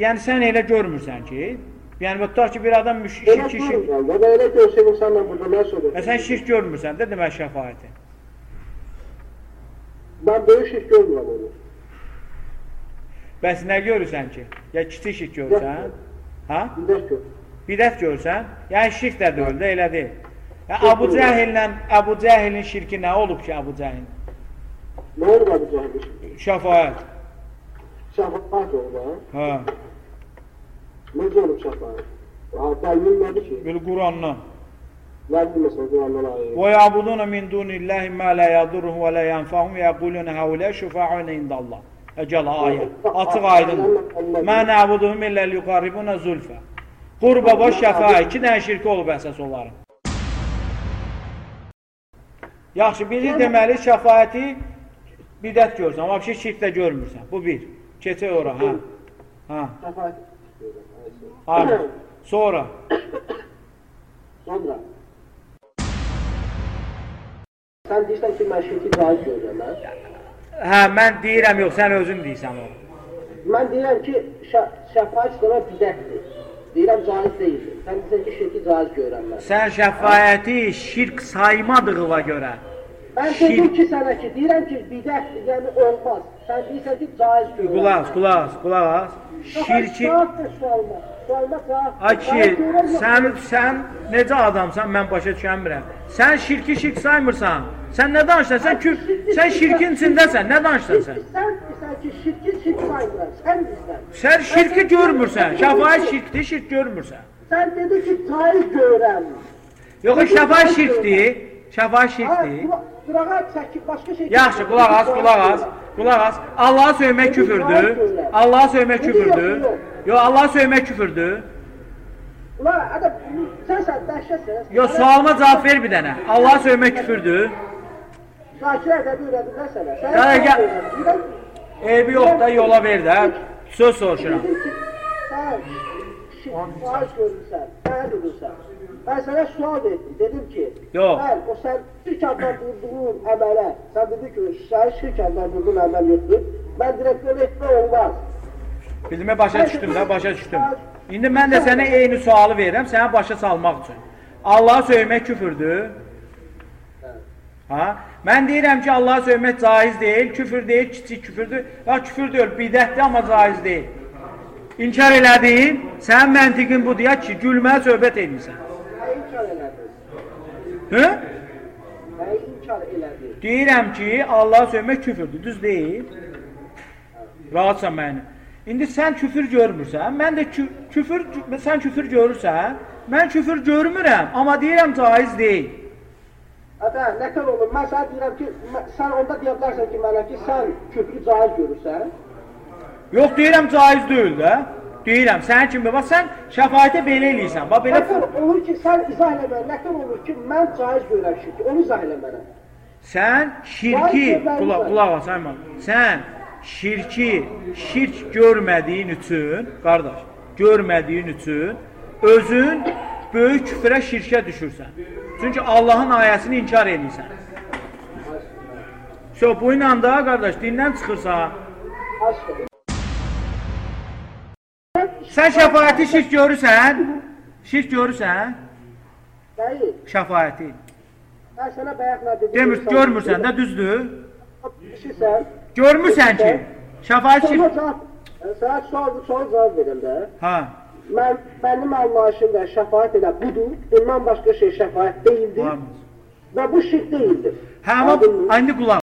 yəni sən elə görmürsən ki, yəni tutaq ki, bir adam müş- Elə şirk şirk görürəm. Və elə görsək insanla burada nə söyləyir? və sən şirk görmürsən də demək şəfaəti. Ben böyük şirk görmürəm onu. Bəs nə görürsən ki? Ya kiçik şirk görürsən? Gör. Bidət görsən, yəni şirk də deyil də, elə deyil. Ya Əbu Cəhillə Əbu Cəhilin şirki nə olub ki, Əbu Cəhil? Ne olur bu cahil? Şəfaət. şafak oldu. ha. He. Necə olub şafak? Dəlilmədi ki. Bil Quranla. ويعبدون من دون الله ما لا يضرهم ولا ينفعهم يقولون هؤلاء شفعاء عند الله. Ecel ayet. Atık aydın. Mâ nâbuduhum illel yukarribuna zulfe. Qurba boş şəfa. İki dənə şirki olub əsas onların. Yaxşı, biri deməli şəfayəti bidət görürsən, amma bir şey şirkdə görmürsən. Bu bir. Keçək ora, hə. Hə. Aynen. Sonra Sonra. Sən deyirsən ki, mən şirki caiz görürəm, hə? hə mən deyirəm yox, sən özün deyirsən o. Mən deyirəm ki, şə şəfaat istəmə bidətdir. Deyirəm caiz deyildir. Sən deyirsən ki, şirki caiz görürəm mən. Sən şəfaəti şirk saymadığına görə Mən dedim ki sənə ki, deyirəm ki, bidətdir, yəni olmaz. Sən deyirsən ki, caiz görürəm. qulaq, qulaq, qulaq. Şirki. Ay ki, sən sən necə adamsan mən başa düşəmirəm. Sən şirki şirk saymırsan. Sən nə danışırsan? Sən kü sən şirkin içindəsən. Nə danışırsan sən? Sən deyirsən ki, şirki şirk saymıram. Sən deyirsən. Sən şirki görmürsən. Şəfaət şirkdir, şirk görmürsən. Sən dedin ki, caiz görürəm. Yox, şəfaət şirkdir. Qula- qulağa çəkib başqa şey. Yaxşı, qulaq as, qulaq as, qulaq as. Allahı söymək küfürdür. Allahı söymək küfürdür. Yox, Allahı söymək küfürdür. Ulan adam sən sən dəhşətsən. Yox, sualıma cavab ver bir dənə. Allahı söymək küfürdür. Zakirə də öyrədilər sənə. Sən Ya, ya. öyrədilər. Eybi yox da yola ver də. Söz soruşuram. Sən şirk görürsən, nə durursan? Ben sana sual ettim. Dedim ki, Yok. ben o sen şirk adlandırdığın əmələ, sen dedin ki, sen şirk adlandırdığın əməl yoktur. Ben direkt böyle etme olmaz. Bildimə başa düşdüm də, başa düşdüm. İndi mən də sənə eyni sualı verirəm, sənə başa salmaq üçün. Allahı söymək küfürdür. Ha? Mən deyirəm ki, Allahı söymək caiz deyil, küfür deyil, kiçik küfürdür. Ya küfür deyil, bidətdir, amma caiz deyil. İnkar elədin, sənin məntiqin bu deyək ki, gülməyə söhbət edirsən. Nə inkar elədin? Hı? Nə inkar elədin? Deyirəm ki, Allahı söymək küfürdür, düz deyil. Rahatsan məni. İndi sən küfür görmürsən, mən də kü küfür sən küfür görürsən, mən küfür görmürəm, amma deyirəm caiz deyil. Hətta nətər olur? Mən sənə deyirəm ki, sən onda deyə bilərsən ki, mənə ki, sən küfrü caiz görürsən. Yox deyirəm caiz deyil də. Deyirəm, sənin kimi bax sən şəfaətə belə eləyirsən. Bax belə Nətər olur ki, sən izah elə mənə, nətər olur ki, mən caiz görürəm şirki, onu izah elə mənə. sən şirki qulaq qulaq as Ayman. Sən şirki şirk görmədiyin üçün, qardaş, görmədiyin üçün özün böyük küfrə, şirkə düşürsən. Çünki Allahın ayəsini inkar edirsən. So, bu ilə də qardaş dindən çıxırsan. Sən şəfaəti şirk görürsən? Şirk görürsən? Deyil. Şəfaəti. Mən sənə bayaq nə dedim? Demir, görmürsən də düzdür? Kişisən. Görmürsən ki, şəfaət Sonra şirk. sənə sual, sual cavab verim də. Ha. Mən, mənim anlayışımda şəfaət elə budur, bundan başqa şey şəfaət deyildir Var. və bu şirk deyildir. Hə, amma indi qulaq